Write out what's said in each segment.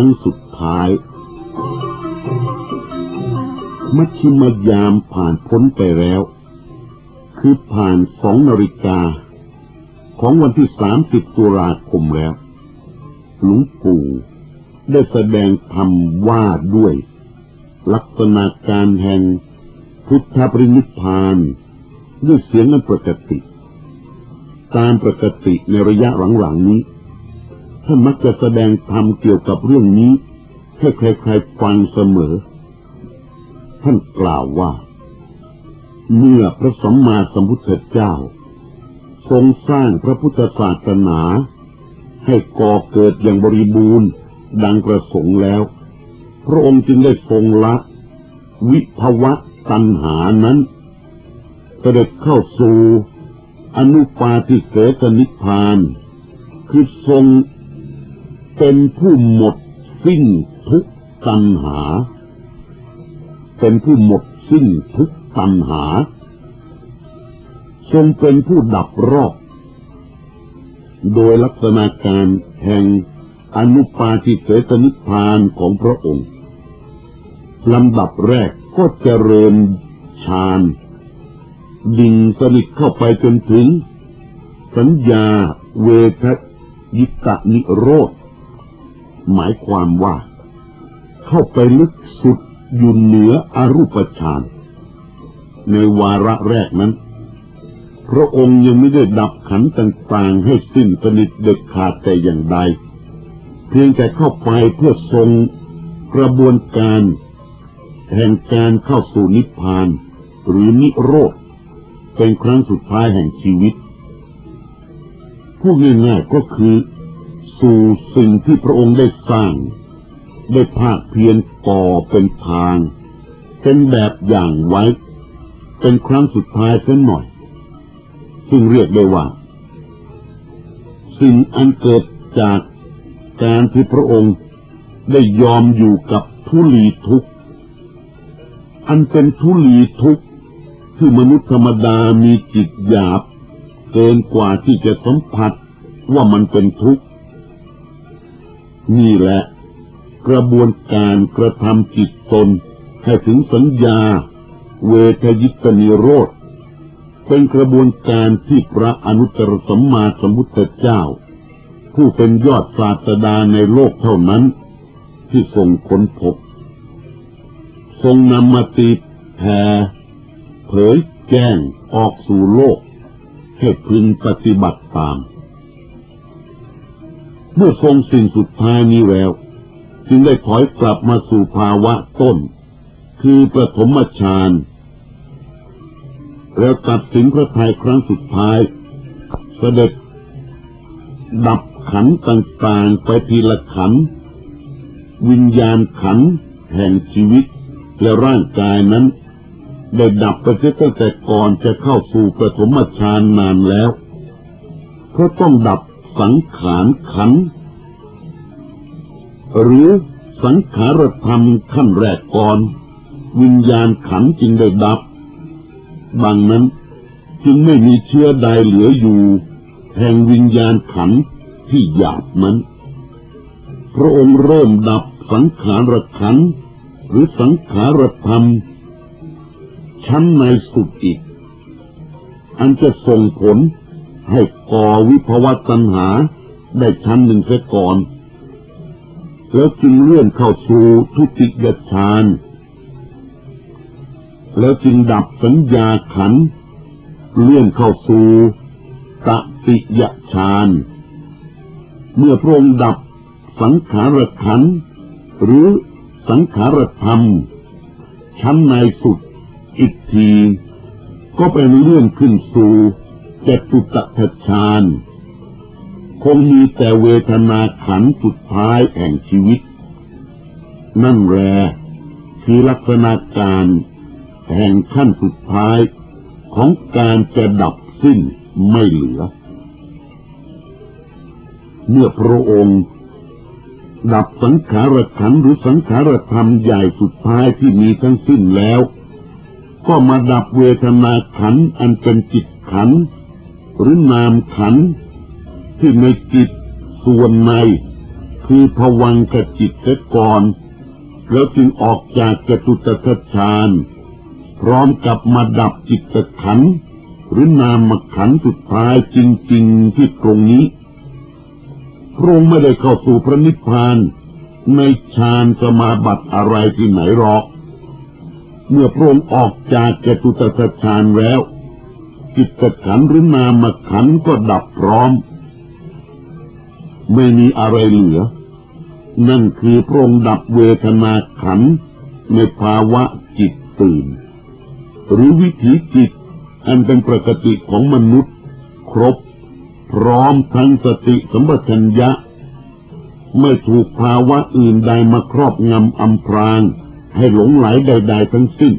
รั้งสุดท้าย มัชชิมยามผ่านพ้นไปแล้ว คือผ่านสองนาฬิกา ของวันที่สามสิบตุลาคมแล้ว หลวงปู่ได้แสดงธรรมว่าด้วย ลักษณะการแห่งพุทธปรินิพพานด้วยเสียงนั้นปกติ ตามปกติในระยะหลังๆนี้ ท่านมักจะแสดงธรรมเกี่ยวกับเรื่องนี้ให้ใครๆฟังเสมอ ท่านกล่าวว่า เมื่อพระสัมมาสัมพุทธเจ้า ทรงสร้างพระพุทธศาสนา ให้ก่อเกิดอย่างบริบูรณ์ดังประสงค์แล้ว พระองค์จึงได้ทรงละวิภวะตัณหานั้นเสด็จเข้าสู่อนุปาทิเสสนิพพาน คือทรง เป็นผู้หมดสิ้นทุกตัณหา เป็นผู้หมดสิ้นทุกตัณหา ทรงเป็นผู้ดับรอบ โดยลักษณะการแห่งอนุปาทิเสสนิพพานของพระองค์ลำดับแรกก็เจริญฌานดิ่งสนิทเข้าไปจนถึง สัญญาเวทยิตะนิโรธ หมายความว่า เข้าไปลึกสุดอยู่เหนืออรูปฌานในวาระแรกนั้น พระองค์ยังไม่ได้ดับขันต่างๆ ให้สิ้นสนิทเด็ดขาดแต่อย่างใด เพียงแต่เข้าไปเพื่อทรงกระบวนการแห่งการเข้าสู่นิพพานหรือนิโรธ เป็นครั้งสุดท้ายแห่งชีวิตพูดง่ายๆก็คือ สู่สิ่งที่พระองค์ได้สร้าง ได้ภาคเพียรก่อเป็นทาง เป็นแบบอย่างไว้ เป็นครั้งสุดท้ายเส้นหน่อย ซึ่งเรียกได้ว่า สิ่งอันเกิดจากการที่พระองค์ได้ยอมอยู่กับทุลีทุก อันเป็นทุลีทุกที่มนุษย์ธรรมดามีจิตหยาบ เกินกว่าที่จะสัมผัสว่ามันเป็นทุกข์ นี่แหละ กระบวนการกระทำจิตตนให้ถึงสัญญา เวทยิตนิโรธ เป็นกระบวนการที่พระอนุตตรสัมมาสัมพุทธเจ้า ผู้เป็นยอดศาสดาในโลกเท่านั้น ที่ทรงค้นพบ ทรงนำมาตีแผ่เผยแจ้งออกสู่โลกให้พึงปฏิบัติตาม เมื่อทรงสิ่งสุดท้ายนี้แล้ว จึงได้ถอยกลับมาสู่ภาวะต้น คือประถมฌานแล้วตัดสินพระทัยครั้งสุดท้ายเสด็จดับขันต่างๆ ไปทีละขัน วิญญาณขันแห่งชีวิต และร่างกายนั้น ได้ดับไปเสียตั้งแต่ก่อนจะเข้าสู่ประถมฌานนานแล้ว เพราะต้องดับ สังขารขัน หรือสังขารธรรมขั้นแรกก่อน วิญญาณขันจึงได้ดับบางนั้นจึงไม่มีเชื้อใดเหลืออยู่ แห่งวิญญาณขันที่หยาบนั้น พระองค์เริ่มดับสังขารขันหรือสังขารธรรม ชั้นในสุดอีก อันจะส่งผล ให้ก่อวิภวตัณหาได้ชั้นหนึ่งเสียก่อน แล้วจึงเลื่อนเข้าสู่ทุติยฌานแล้วจึงดับสัญญาขัน เลื่อนเข้าสู่ตติยฌานเมื่อพระองค์ดับสังขารขัน หรือสังขารธรรม ชั้นในสุดอีกที ก็เป็นเรื่องขึ้นสู่ จตุตถฌานคงมีแต่เวทนาขันสุดท้ายแห่งชีวิต นั่นแหละคือลักษณะการแห่งขั้นสุดท้ายของการจะดับสิ้นไม่เหลือ เมื่อพระองค์ดับสังขารขันหรือสังขารธรรมใหญ่สุดท้ายที่มีทั้งสิ้นแล้ว ก็มาดับเวทนาขันอันเป็นจิตขัน หรือนามขันที่ในจิตส่วนใน คือผวังกจิตเสก่อน แล้วจึงออกจากจตุตถฌานพร้อมกับมาดับจิตขันหรือนามขันสุดท้ายจริง ๆที่ตรงนี้พระองค์ไม่ได้เข้าสู่พระนิพพานในฌานสมาบัติอะไรที่ไหนหรอก เมื่อพระองค์ออกจากจตุตถฌานแล้ว จิตขันหรือนามขันก็ดับพร้อม ไม่มีอะไรเหลือ นั่นคือพระองค์ดับเวทนาขันในภาวะจิตตื่น หรือวิถีจิต อันเป็นปกติของมนุษย์ ครบ พร้อมทั้งสติสัมปชัญญะ ไม่ถูกภาวะอื่นใดมาครอบงำอำพราง ให้หลงไหลใด ๆ ทั้งสิ้น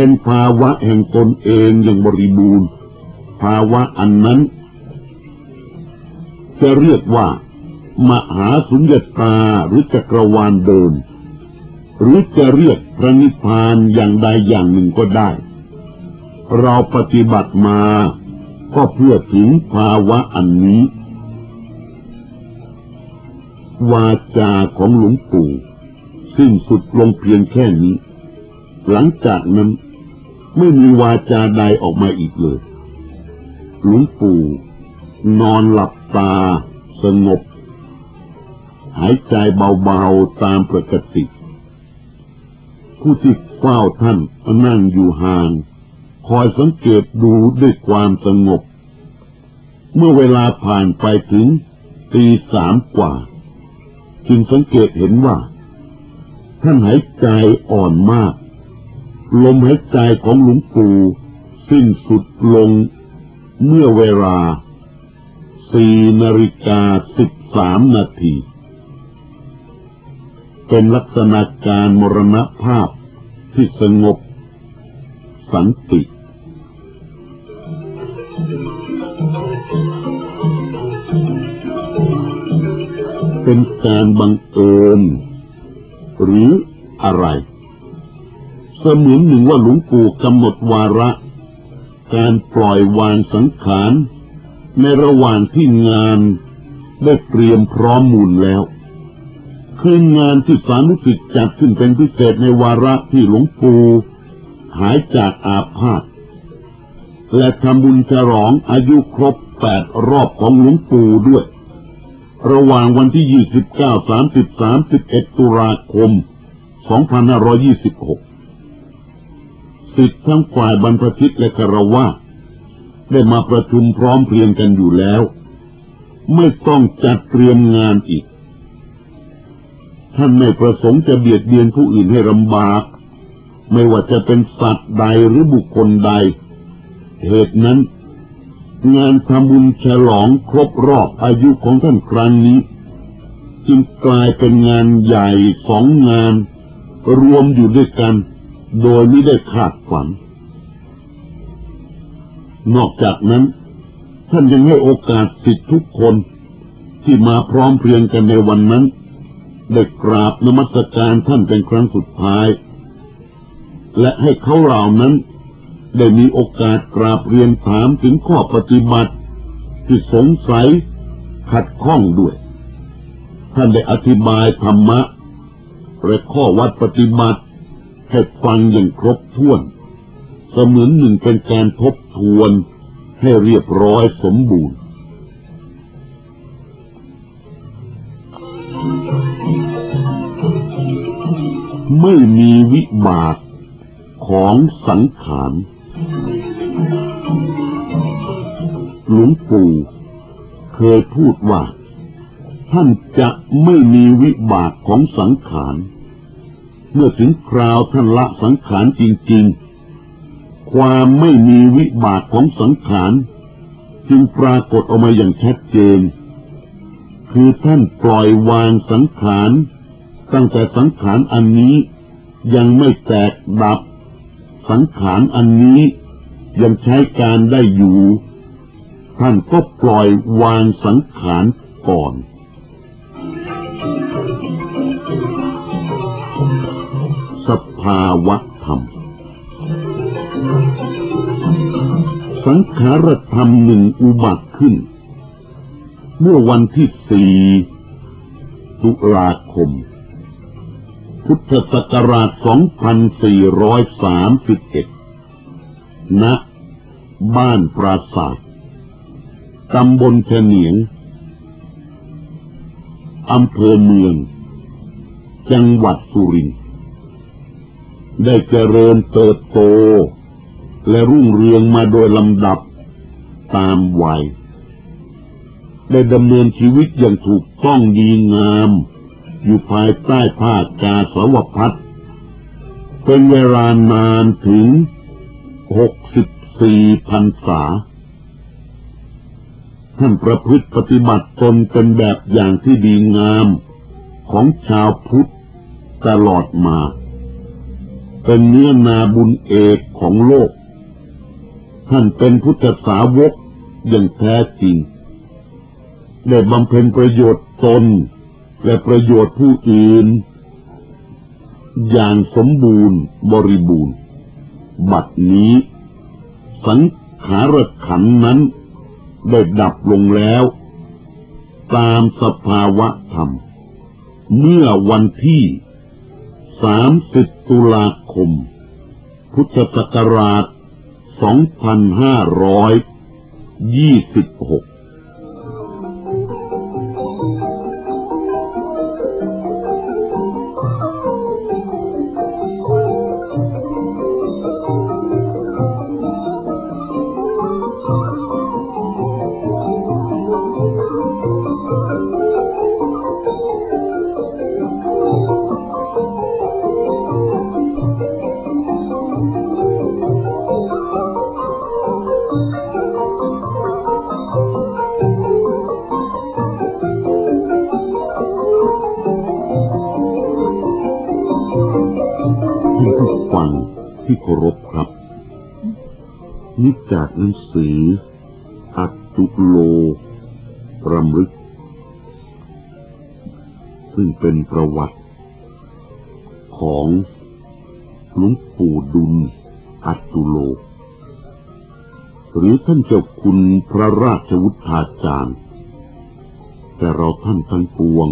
เป็นภาวะแห่งตนเองอย่างบริบูรณ์ ภาวะอันนั้น จะเรียกว่า มหาสุญญตาหรือจักรวาลเดิม หรือจะเรียกพระนิพพานอย่างใดอย่างหนึ่งก็ได้ เราปฏิบัติมาก็เพื่อถึงภาวะอันนี้ วาจาของหลวงปู่สิ้นสุดลงเพียงแค่นี้ หลังจากนั้น ไม่มีวาจาใดออกมาอีกเลย หลวงปู่ นอนหลับตา สงบ หายใจเบาๆตามปกติ ผู้ที่เฝ้าท่านนั่งอยู่ห่าง คอยสังเกตดูด้วยความสงบ เมื่อเวลาผ่านไปถึงตีสามกว่า จึงสังเกตเห็นว่า ท่านหายใจอ่อนมาก ลมหายใจของหลวงปู่สิ้นสุดลงเมื่อเวลาสี่นาฬิกาสิบสามนาที เป็นลักษณะการมรณภาพที่สงบสันติเป็นการบังเอิญหรืออะไร เสมือนหนึ่งว่าหลวงปู่กำหนดวาระ การปล่อยวางสังขารในระหว่างที่งานได้เตรียมพร้อมมูลแล้ว คืองานที่สานุสิทธิ์จัดขึ้นเป็นพิเศษในวาระที่หลวงปู่หายจากอาพาธและทำบุญฉลองอายุครบแปดรอบของหลวงปู่ด้วย ระหว่างวันที่29 30 31ตุลาคม2526สิ ทธิ์ทั้งฝ่ายบรรพชิตและคารวะได้มาประชุมพร้อมเพรียงกันอยู่แล้ว ไม่ต้องจัดเตรียมงานอีก ท่านไม่ประสงค์จะเบียดเบียนผู้อื่นให้ลำบาก ไม่ว่าจะเป็นสัตว์ใดหรือบุคคลใด เหตุนั้น งานทำบุญฉลองครบรอบอายุของท่านครั้งนี้ จึงกลายเป็นงานใหญ่สองงาน รวมอยู่ด้วยกัน โดยไม่ได้คาดฝัน นอกจากนั้น ท่านยังให้โอกาสสิทธิทุกคนที่มาพร้อมเพรียงกันในวันนั้น ได้กราบนมัสการท่านเป็นครั้งสุดท้าย และให้เขาเหล่านั้น ได้มีโอกาสกราบเรียนถามถึงข้อปฏิบัติที่สงสัยขัดข้องด้วย ท่านได้อธิบายธรรมะและข้อวัดปฏิบัติ ให้ฟังอย่างครบถ้วน เสมือนหนึ่งเป็นการทบทวนให้เรียบร้อยสมบูรณ์ไม่มีวิบากของสังขาร หลวงปู่เคยพูดว่า ท่านจะไม่มีวิบากของสังขาร เมื่อถึงคราวท่านละสังขารจริง ๆ ความไม่มีวิบากของสังขารจึงปรากฏออกมาอย่างชัดเจน คือท่านปล่อยวางสังขารตั้งแต่สังขารอันนี้ยังไม่แตกดับ สังขารอันนี้ยังใช้การได้อยู่ ท่านก็ปล่อยวางสังขารก่อน สภาวะธรรม สังขารธรรมหนึ่งอุบัติขึ้น เมื่อวันที่สี่ตุลาคม พุทธศักราช 2431 ณ บ้านปราศาสตร์ตำบลเฉนียง อำเภอเมือง จังหวัดสุรินทร์ ได้เจริญเติบโต และรุ่งเรืองมาโดยลำดับตามวัย ได้ดำเนินชีวิตอย่างถูกต้องดีงาม อยู่ภายใต้ผ้ากาสาวพัดเป็นเวลานานถึงหกสิบสี่พันษา ท่านประพฤติปฏิบัติตนเป็นแบบอย่างที่ดีงามของชาวพุทธตลอดมา เป็นเนื้อนาบุญเอกของโลก ท่านเป็นพุทธสาวกอย่างแท้จริง ได้บำเพ็ญประโยชน์ตน และประโยชน์ผู้อื่น อย่างสมบูรณ์บริบูรณ์ บัดนี้ สังขารขันนั้น ได้ดับลงแล้ว ตามสภาวะธรรม เมื่อวันที่30ตุลาค ม พุทธศักราช 2526 เคารพครับ นี่จากหนังสือ อัตตุโลรำลึก ซึ่งเป็นประวัติ ของหลวงปู่ดุล อัตตุโล หรือท่านเจ้าคุณพระราชวุฒาจารย์ แต่เราท่านทั้งปวง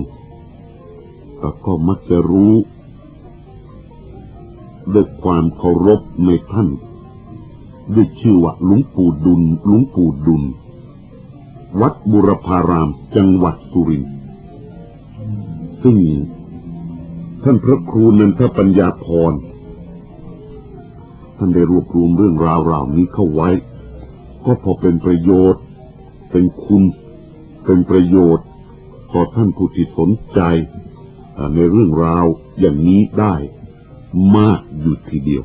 ก็ก็มักจะรู้ ด้วยความเคารพในท่าน ด้วยชื่อว่าหลวงปู่ดุลหลวงปู่ดุล วัดบุรพาราม จังหวัดสุรินทร์ซึ่ง ท่านพระครูนันทปัญญาพร ท่านได้รวบรวมเรื่องราวเหล่านี้เข้าไว้ ก็พอเป็นประโยชน์ เป็นคุณ เป็นประโยชน์ต่อท่านผู้ที่สนใจในเรื่องราวอย่างนี้ได้ มากอยู่ทีเดียว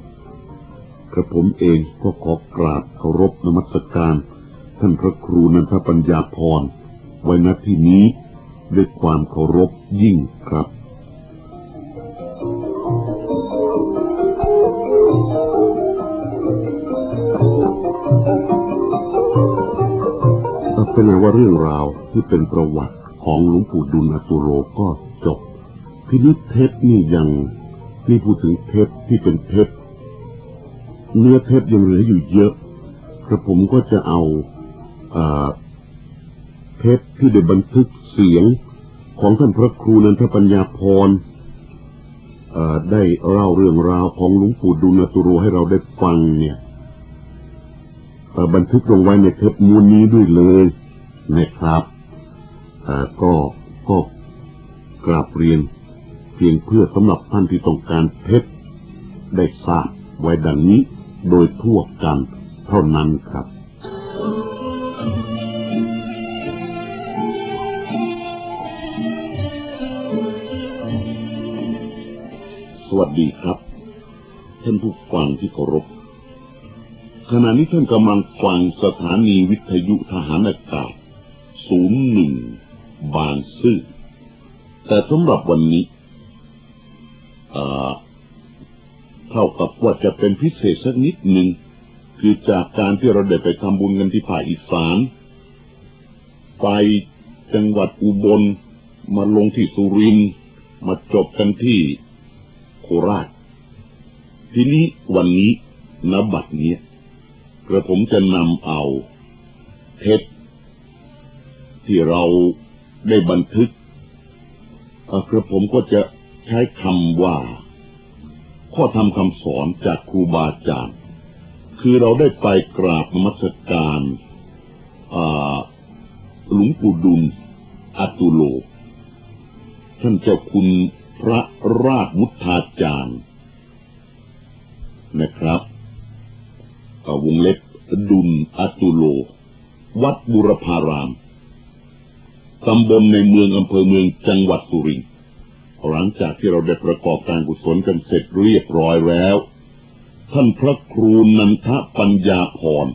กระผมเองก็ขอกราบเคารพนมัสการ ท่านพระครูนันทปัญญาพร ไว้ณที่นี้ด้วยความเคารพยิ่งครับเป็นว่าเรื่องราวที่เป็นประวัติของหลวงปู่ดุลอตุโรก็จบทีนี้เทปนี่ยัง นี่พูดถึงเทปที่เป็นเทปเนื้อเทปยังเหลืออยู่เยอะกระผมก็จะเอาเทปที่ได้บันทึกเสียงของท่านพระครูนันทปัญญาพรได้เล่าเรื่องราวของหลวงปู่ดุลตุโรให้เราได้ฟังเนี่ยบันทึกลงไว้ในเทปมูลนี้ด้วยเลยนะครับเอ่ก็ก็กราบเรียน พียงเพื่อสำหรับท่านที่ต้องการเพชรได้ทราบไว้ดังนี้โดยทั่วกันเท่านั้นครับ สวัสดีครับ ท่านผู้ฟังที่เคารพ ขณะนี้ท่านกำลังฟังสถานีวิทยุทหารอากาศศูนย์หนึ่งบางซื่อแต่สำหรับวันนี้ เท่ากับว่าจะเป็นพิเศษสักนิดหนึ่ง คือจากการที่เราได้ไปทำบุญกันที่ภาคอีสาน ไปจังหวัดอุบล มาลงที่สุรินทร์มาจบกันที่โคราช ทีนี้วันนี้นบัตรนี้กระผมจะนำเอาเทปที่เราได้บันทึกกระผมก็จะ ใช้คำว่า ข้อธรรมคำสอนจากครูบาอาจารย์ คือเราได้ไปกราบมัสการหลวงปู่ดุลอตุโล ท่านเจ้าคุณพระราชมุทธาจารย์ นะครับวงเล็บดุลอตุโล วัดบุรพาราม ตำบลในเมืองอำเภอเมืองจังหวัดสุรินทร์ หลังจากที่เราได้ประกอบการกุศลกันเสร็จเรียบร้อยแล้ว ท่านพระครูนันทปัญญาพร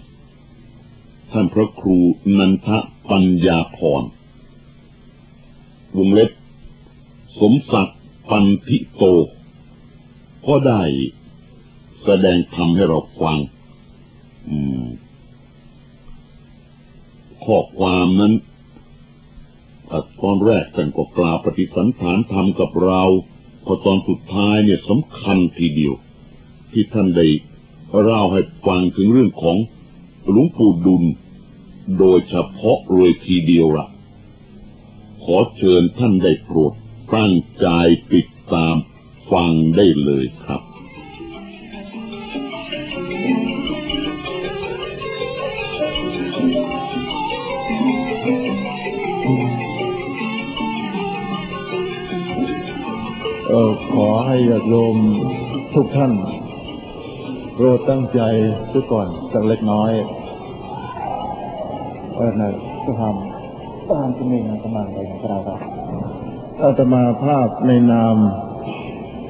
ท่านพระครูนันทปัญญาพรวงเล็บ สมศักดิ์ปันธิโต ก็ได้แสดงธรรมให้เราฟังข้อความนั้น ตอนแรกท่านก็กล่าวปฏิสันฐานธรรมกับเรา พอตอนสุดท้ายเนี่ยสำคัญทีเดียว ที่ท่านได้เล่าให้ฟังถึงเรื่องของหลวงปู่ดุล โดยเฉพาะเลยทีเดียวละขอเชิญท่านได้โปรดตั้งใจติดตามฟังได้เลยครับ ขอให้ญาติโยมทุกท่านโปรดตั้งใจซะก่อนสักเล็กน้อยเออนะจะทำตามที่มีงานกำลังใจของเราครับอาตมาภาพในนาม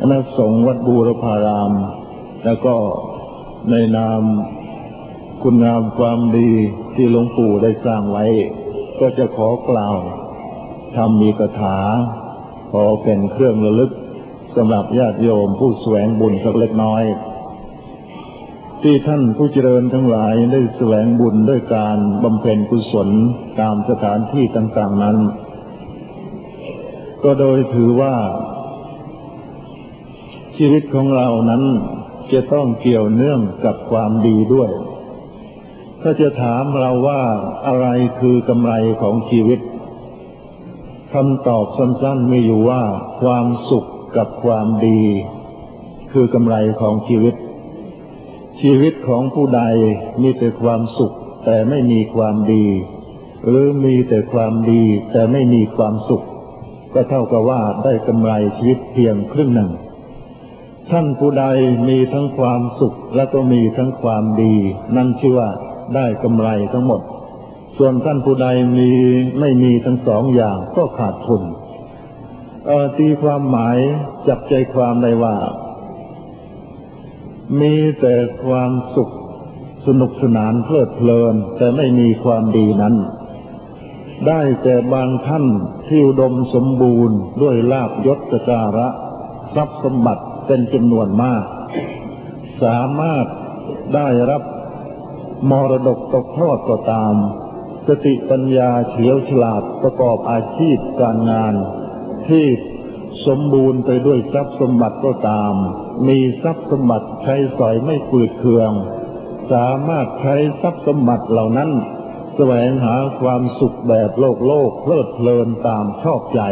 คณะสงฆ์วัดบูรพาราม แล้วก็ในนามคุณงามความดีที่หลวงปู่ได้สร้างไว้ ก็จะขอกล่าวทำมีกถา ขอเป็นเครื่องระลึก สำหรับญาติโยมผู้แสวงบุญสักเล็กน้อย ที่ท่านผู้เจริญทั้งหลายได้แสวงบุญด้วยการบำเพ็ญกุศลตามสถานที่ต่าง ๆนั้น ก็โดยถือว่า ชีวิตของเรานั้นจะต้องเกี่ยวเนื่องกับความดีด้วย ถ้าจะถามเราว่าอะไรคือกำไรของชีวิตคำตอบสั้นๆมีอยู่ว่าความสุข กับความดี คือกำไรของชีวิต ชีวิตของผู้ใดมีแต่ความสุข แต่ไม่มีความดี หรือมีแต่ความดีแต่ไม่มีความสุข ก็เท่ากับว่าได้กำไรชีวิตเพียงครึ่งหนึ่ง ท่านผู้ใดมีทั้งความสุขและก็มีทั้งความดี นั่นชื่อว่าได้กำไรทั้งหมด ส่วนท่านผู้ใดมีไม่มีทั้งสองอย่างก็ขาดทุน ตีความหมายจับใจความได้ว่า มีแต่ความสุขสนุกสนานเพลิดเพลิน แต่ไม่มีความดีนั้น ได้แต่บางท่านที่อุดมสมบูรณ์ด้วยลาบยศการะ ทรัพย์สมบัติเป็นจำนวนมาก สามารถได้รับมรดกตกทอดก็ตาม สติปัญญาเฉียวฉลาดประกอบอาชีพการงาน ที่สมบูรณ์ไปด้วยทรัพย์สมบัติก็ตาม มีทรัพย์สมบัติใช้สอยไม่ปืดเคือง สามารถใช้ทรัพย์สมบัติเหล่านั้น แสวงหาความสุขแบบโลกโลกเพลิดเพลินตามชอบใจ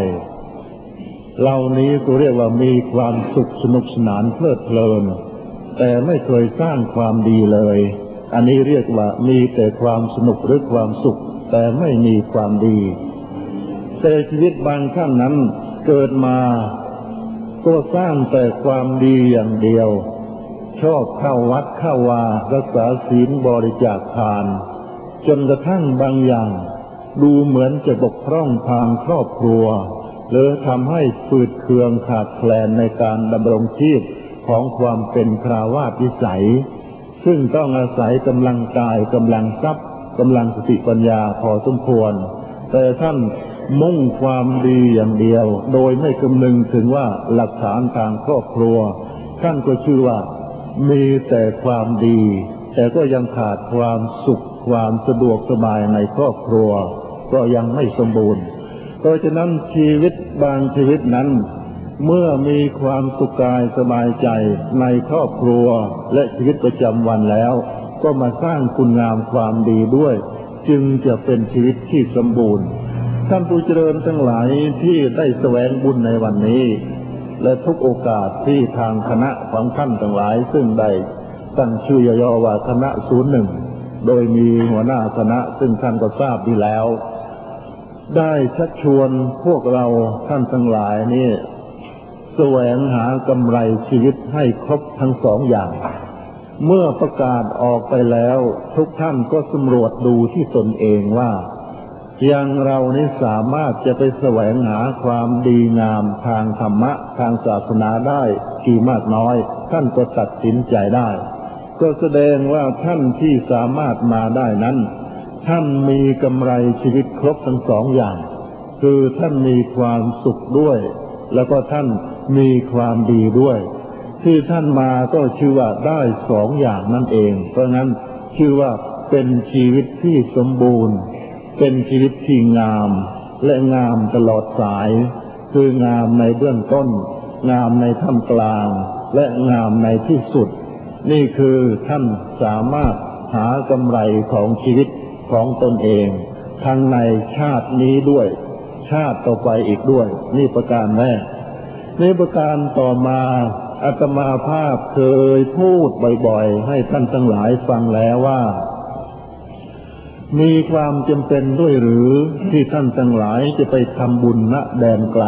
เหล่านี้ก็เรียกว่ามีความสุขสนุกสนานเพลิดเพลิน แต่ไม่เคยสร้างความดีเลย อันนี้เรียกว่ามีแต่ความสนุกหรือความสุข แต่ไม่มีความดีแต่ชีวิตบางท่านนั้น เกิดมา ก็สร้างแต่ความดีอย่างเดียว ชอบเข้าวัดเข้าวารักษาศีลบริจาคทาน จนกระทั่งบางอย่าง ดูเหมือนจะบกพร่องทางครอบครัว หรือทำให้ฝืดเคืองขาดแคลนในการดำรงชีพของความเป็นคราวาสวิสัย ซึ่งต้องอาศัยกำลังกายกำลังทรัพย์กำลังสติปัญญาพอสมควร แต่ท่าน มุ่งความดีอย่างเดียว โดยไม่คำนึงถึงว่าหลักฐานทางครอบครัว ท่านก็ชื่อว่า มีแต่ความดี แต่ก็ยังขาดความสุขความสะดวกสบายในครอบครัว ก็ยังไม่สมบูรณ์ เพราะฉะนั้นชีวิตบางชีวิตนั้น เมื่อมีความสุขกายสบายใจในครอบครัวและชีวิตประจำวันแล้ว ก็มาสร้างคุณงามความดีด้วย จึงจะเป็นชีวิตที่สมบูรณ์ ท่านผู้เจริญทั้งหลายที่ได้แสวงบุญในวันนี้ และทุกโอกาสที่ทางคณะของท่านทั้งหลาย ซึ่งได้ตั้งชื่อย่อว่าคณะศูนย์หนึ่งโดยมีหัวหน้าคณะซึ่งท่านก็ทราบดีแล้ว ได้ชักชวนพวกเราท่านทั้งหลายนี่แสวงหากำไรชีวิตให้ครบทั้งสองอย่าง เมื่อประกาศออกไปแล้ว ทุกท่านก็สำรวจดูที่ตนเองว่า อย่างเรานี้สามารถจะไปแสวงหาความดีงามทางธรรมะ ทางศาสนาได้กี่มากน้อย ท่านก็ตัดสินใจได้ ก็แสดงว่าท่านที่สามารถมาได้นั้น ท่านมีกำไรชีวิตครบทั้งสองอย่าง คือท่านมีความสุขด้วย แล้วก็ท่านมีความดีด้วย ที่ท่านมาก็ชื่อว่าได้สองอย่างนั่นเอง เพราะนั้นชื่อว่าเป็นชีวิตที่สมบูรณ์ เป็นชีวิตที่งามและงามตลอดสาย คืองามในเบื้องต้น งามในท่ามกลาง และงามในที่สุด นี่คือท่านสามารถหากำไรของชีวิตของตนเอง ทั้งในชาตินี้ด้วย ชาติต่อไปอีกด้วย นี่ประการแรกนี่ประการต่อมาอาตมาภาพเคยพูดบ่อยๆ ให้ท่านทั้งหลายฟังแล้วว่า มีความจำเป็นด้วยหรือที่ท่านทั้งหลายจะไปทำบุญณแดนไกล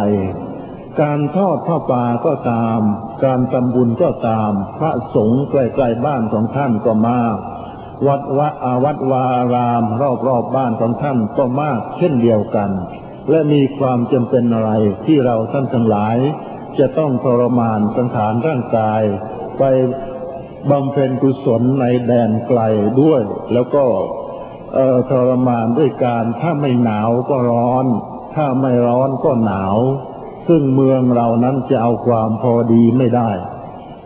การทอดผ้าป่าก็ตาม การทำบุญก็ตาม พระสงฆ์ใกล้ๆบ้านของท่านก็มาก วัดวะอาวัดวารามรอบๆบบ้านของท่านก็มากเช่นเดียวกัน และมีความจำเป็นอะไรที่เราท่านทั้งหลาย จะต้องทรมานสังขารร่างกาย ไปบำเพ็ญกุศลในแดนไกลด้วย แล้วก็ ทรมานด้วยการถ้าไม่หนาวก็ร้อน ถ้าไม่ร้อนก็หนาว ซึ่งเมืองเรานั้นจะเอาความพอดีไม่ได้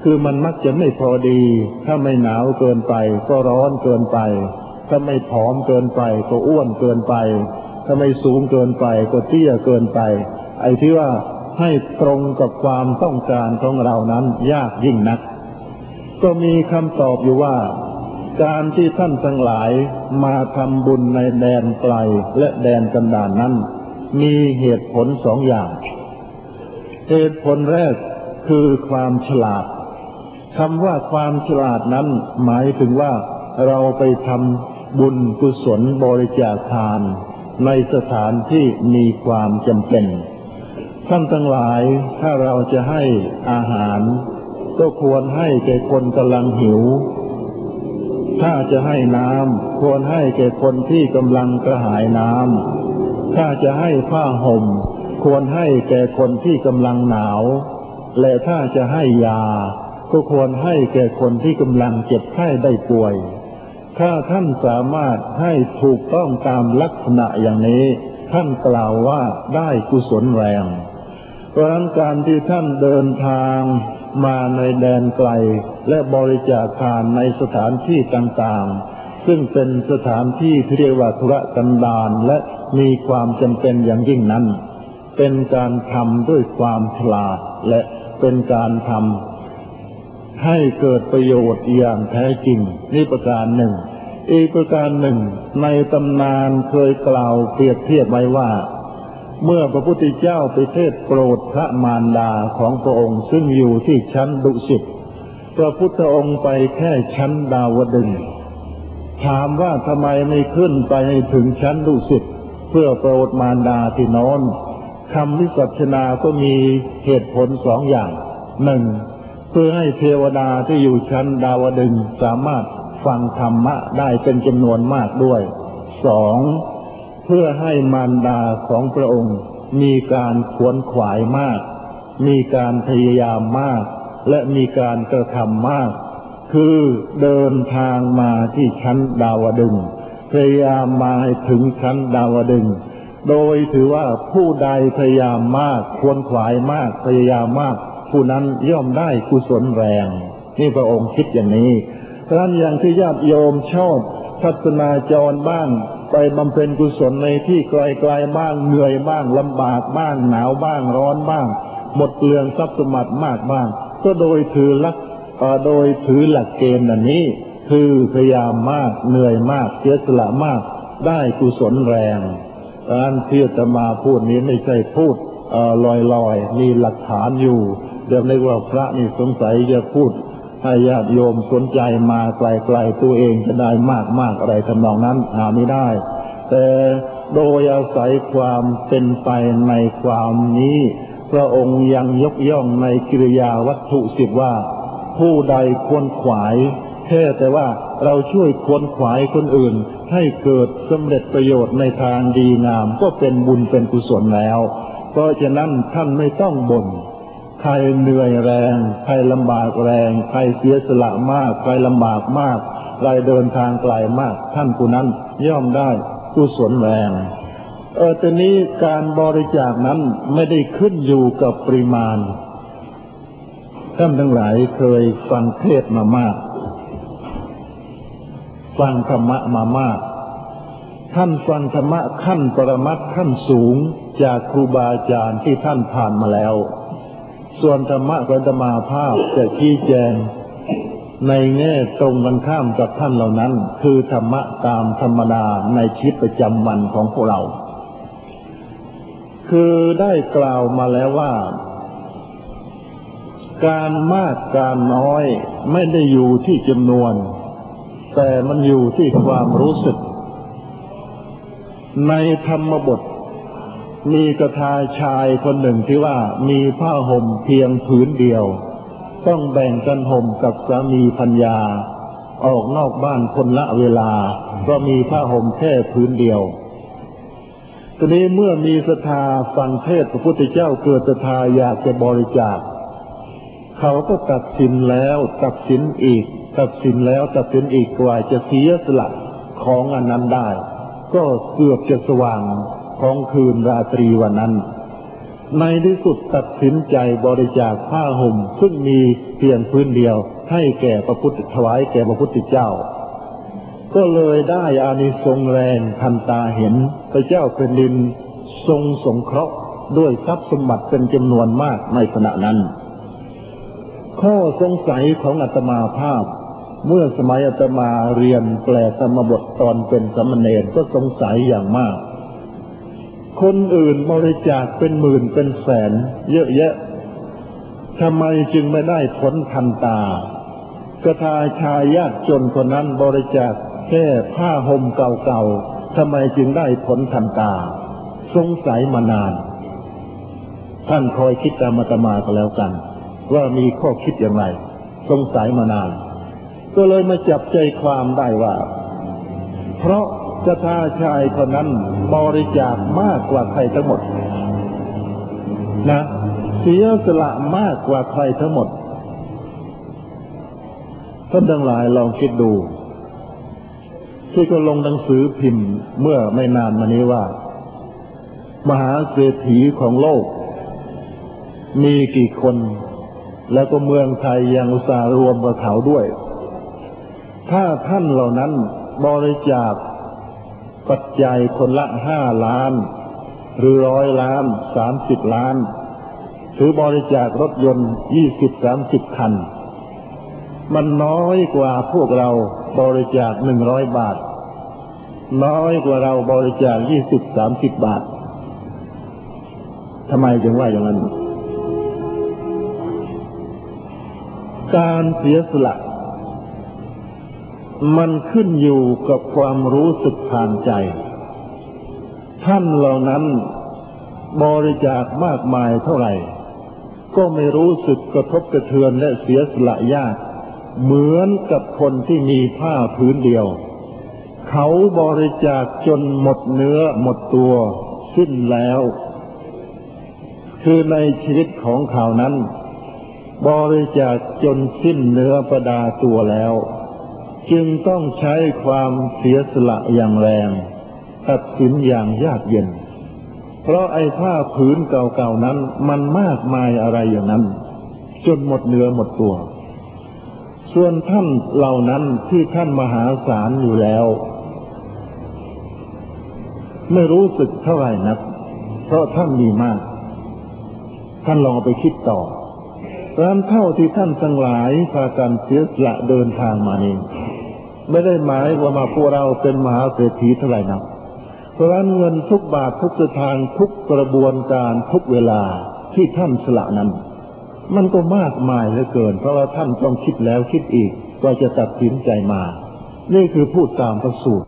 คือมันมักจะไม่พอดี ถ้าไม่หนาวเกินไป ก็ร้อนเกินไป ถ้าไม่ผอมเกินไป ก็อ้วนเกินไป ถ้าไม่สูงเกินไป ก็เตี้ยเกินไป ไอ้ที่ว่าให้ตรงกับความต้องการของเรานั้นยากยิ่งนัก ก็มีคำตอบอยู่ว่า การที่ท่านทั้งหลายมาทำบุญในแดนไกลและแดนกันดานนั้น มีเหตุผลสองอย่าง เหตุผลแรกคือความฉลาดคำว่าความฉลาดนั้นหมายถึงว่าเราไปทำบุญกุศลบริจาคทาน ในสถานที่มีความจำเป็น ท่านทั้งหลายถ้าเราจะให้อาหาร ก็ควรให้แก่คนกำลังหิว ถ้าจะให้น้ำควรให้แก่คนที่กำลังกระหายน้ำถ้าจะให้ผ้าห่ม ควรให้แก่คนที่กำลังหนาว และถ้าจะให้ยา ก็ควรให้แก่คนที่กำลังเจ็บไข้ได้ป่วย ถ้าท่านสามารถให้ถูกต้องตามลักษณะอย่างนี้ ท่านกล่าวว่าได้กุศลแรงเพราะนั้นการที่ท่านเดินทาง มาในแดนไกลและบริจาคทานในสถานที่ต่างๆ ซึ่งเป็นสถานที่ที่เรียกว่าธุระกันดารและมีความจำเป็นอย่างยิ่งนั้น เป็นการทำด้วยความฉลาดและเป็นการทำให้เกิดประโยชน์อย่างแท้จริงนี่ประการหนึ่ง อีกประการหนึ่ง ในตำนานเคยกล่าวเปรียบเทียบไว้ว่า เมื่อพระพุทธเจ้าไปเทศโปรดพระมารดาของพระองค์ซึ่งอยู่ที่ชั้นดุสิตพระพุทธองค์ไปแค่ชั้นดาวดึงถามว่าทำไมไม่ขึ้นไปถึงชั้นดุสิตเพื่อโปรดมารดาที่นอนคำวิสัชนาก็มีเหตุผลสองอย่างหนึ่งเพื่อให้เทวดาที่อยู่ชั้นดาวดึงสามารถฟังธรรมะได้เป็นจำนวนมากด้วยสอง เพื่อให้มารดาของพระองค์ มีการขวนขวายมาก มีการพยายามมาก และมีการกระทำมาก คือเดินทางมาที่ชั้นดาวดึงพยายามมาให้ถึงชั้นดาวดึงโดยถือว่าผู้ใดพยายามมาก ควรขวายมาก พยายามมาก ผู้นั้นย่อมได้กุศลแรง นี่พระองค์คิดอย่างนี้เพราะนั้นอย่างที่ญาติโยมชอบทัศนาจรบ้าง ไปบำเพ็ญกุศลในที่ไกลๆบ้างเหนื่อยบ้างลำบากบ้างหนาวบ้างร้อนบ้าง หมดเปลืองทรัพย์สมบัติมากบ้าง ก็โดยถือลักโดยถือหลักเกณฑ์อันนี้ คือพยายามมากเหนื่อยมากเสียสละมาก ได้กุศลแรงการที่จะมาพูดนี้ไม่ใช่พูดลอยๆ มีหลักฐานอยู่เดี๋ยวในว่าพระนี่สงสัยจะพูด ให้ญาติโยมสนใจมาไกลๆตัวเองจะได้มากมากอะไรทำนองนั้นหาไม่ได้ แต่โดยอาศัยความเป็นไปในความนี้ พระองค์ยังยกย่องในกิริยาวัตถุสิบว่า ผู้ใดควรขวายแค่แต่ว่าเราช่วยควรขวายคนอื่น ให้เกิดสำเร็จประโยชน์ในทางดีงามก็เป็นบุญเป็นกุศลแล้ว เพราะฉะนั้นท่านไม่ต้องบน่น ใครเหนื่อยแรง ใครลำบากแรง ใครเสียสละมาก ใครลำบากมาก ใครเดินทางไกลมาก ท่านผู้นั้นย่อมได้กุศลแรงเออตอนนี้การบริจาคนั้นไม่ได้ขึ้นอยู่กับปริมาณ ท่านทั้งหลายเคยฟังเทศมามาก ฟังธรรมะมามาก ท่านฟังธรรมะขั้นปรมัตขั้นสูงจากครูบาอาจารย์ที่ท่านผ่านมาแล้ว ส่วนธรรมะของธรรมาภาพจะชี้แจง ในแง่ตรงกันข้ามกับท่านเหล่านั้น คือธรรมะตามธรรมดาในชีวิตประจำวันของพวกเรา คือได้กล่าวมาแล้วว่า การมากการน้อยไม่ได้อยู่ที่จำนวน แต่มันอยู่ที่ความรู้สึก ในธรรมบท มีกระทาชายคนหนึ่งที่ว่ามีผ้าห่มเพียงผืนเดียว ต้องแบ่งกันห่มกับสามีพัญญา ออกนอกบ้านคนละเวลา ก็มีผ้าห่มแค่ผืนเดียวทีนี้เมื่อมีศรัทธาฟังเทศพระพุทธเจ้าเกิดศรัทธาอยากจะบริจาค เขาก็ตัดสินแล้วตัดสินอีก ตัดสินแล้วตัดสินอีกกว่าจะเสียสละของอันนั้นได้ ก็เกือบจะสว่าง ของคืนราตรีวันนั้น ในที่สุดตัดสินใจบริจาคผ้าห่มซึ่งมีเพียงพื้นเดียวให้แก่พระพุทธถวายแก่พระพุทธเจ้า ก็เลยได้อานิสงส์แรงทันตาเห็นพระเจ้าเป็นดินทรงสงเคราะห์ด้วยทรัพย์สมบัติเป็นจำนวนมากในขณะนั้น ข้อสงสัยของอาตมาภาพ เมื่อสมัยอาตมาเรียนแปลธรรมบทตอนเป็นสมณเณรก็สงสัยอย่างมาก คนอื่นบริจาคเป็นหมื่นเป็นแสน เยอะแยะทำไมจึงไม่ได้ผลทันตากระทาชายยากจนคนนั้นบริจาคแค่ผ้าห่มเก่าๆทำไมจึงได้ผลทันตา สงสัยมานาน ท่านคอยคิดตามมาตมาก็แล้วกัน ว่ามีข้อคิดอย่างไร สงสัยมานาน ก็เลยมาจับใจความได้ว่า เพราะ กระทาชายคนนั้นบริจาคมากกว่าใครทั้งหมด นะ เสียสละมากกว่าใครทั้งหมดท่านทั้งหลายลองคิดดู ที่ก็ลงหนังสือพิมพ์เมื่อไม่นานมานี้ว่า มหาเศรษฐีของโลก มีกี่คน แล้วก็เมืองไทยยังอุตส่าห์รวมกับเขาด้วย ถ้าท่านเหล่านั้นบริจาค ปัจจัยคนละห้าล้าน หรือร้อยล้านสามสิบล้านถือบริจาครถยนต์ยี่สิบสามสิบคัน มันน้อยกว่าพวกเราบริจาคหนึ่งร้อยบาท น้อยกว่าเราบริจาคยี่สิบสามสิบบาททำไมจึงว่าอย่างนั้น การเสียสละ มันขึ้นอยู่กับความรู้สึกทางใจ ท่านเหล่านั้นบริจาคมากมายเท่าไหร่ ก็ไม่รู้สึกกระทบกระเทือนและเสียสละยาก เหมือนกับคนที่มีผ้าพื้นเดียว เขาบริจาคจนหมดเนื้อหมดตัวสิ้นแล้ว คือในชีวิตของเขานั้น บริจาคจนสิ้นเนื้อประดาตัวแล้ว จึงต้องใช้ความเสียสละอย่างแรง ตัดสินอย่างยากเย็น เพราะไอ้ผ้าผืนเก่าๆนั้นมันมากมายอะไรอย่างนั้น จนหมดเนื้อหมดตัว ส่วนท่านเหล่านั้นที่ท่านมหาศาลอยู่แล้ว ไม่รู้สึกเท่าไหร่นัก เพราะท่านมีมาก ท่านลองไปคิดต่อร้านเท่าที่ท่านทั้งหลายพากันเสียสละเดินทางมานี้ ไม่ได้หมายว่ามาพวกเราเป็นมหาเศรษฐีเท่าไหร่นักเพราะนั้นเงินทุกบาททุกสตางค์ทุกกระบวนการทุกเวลาที่ท่านสละนั้น มันก็มากมายเหลือเกิน เพราะว่าท่านต้องคิดแล้วคิดอีกว่าจะตัดสินใจมา นี่คือพูดตามประสูตร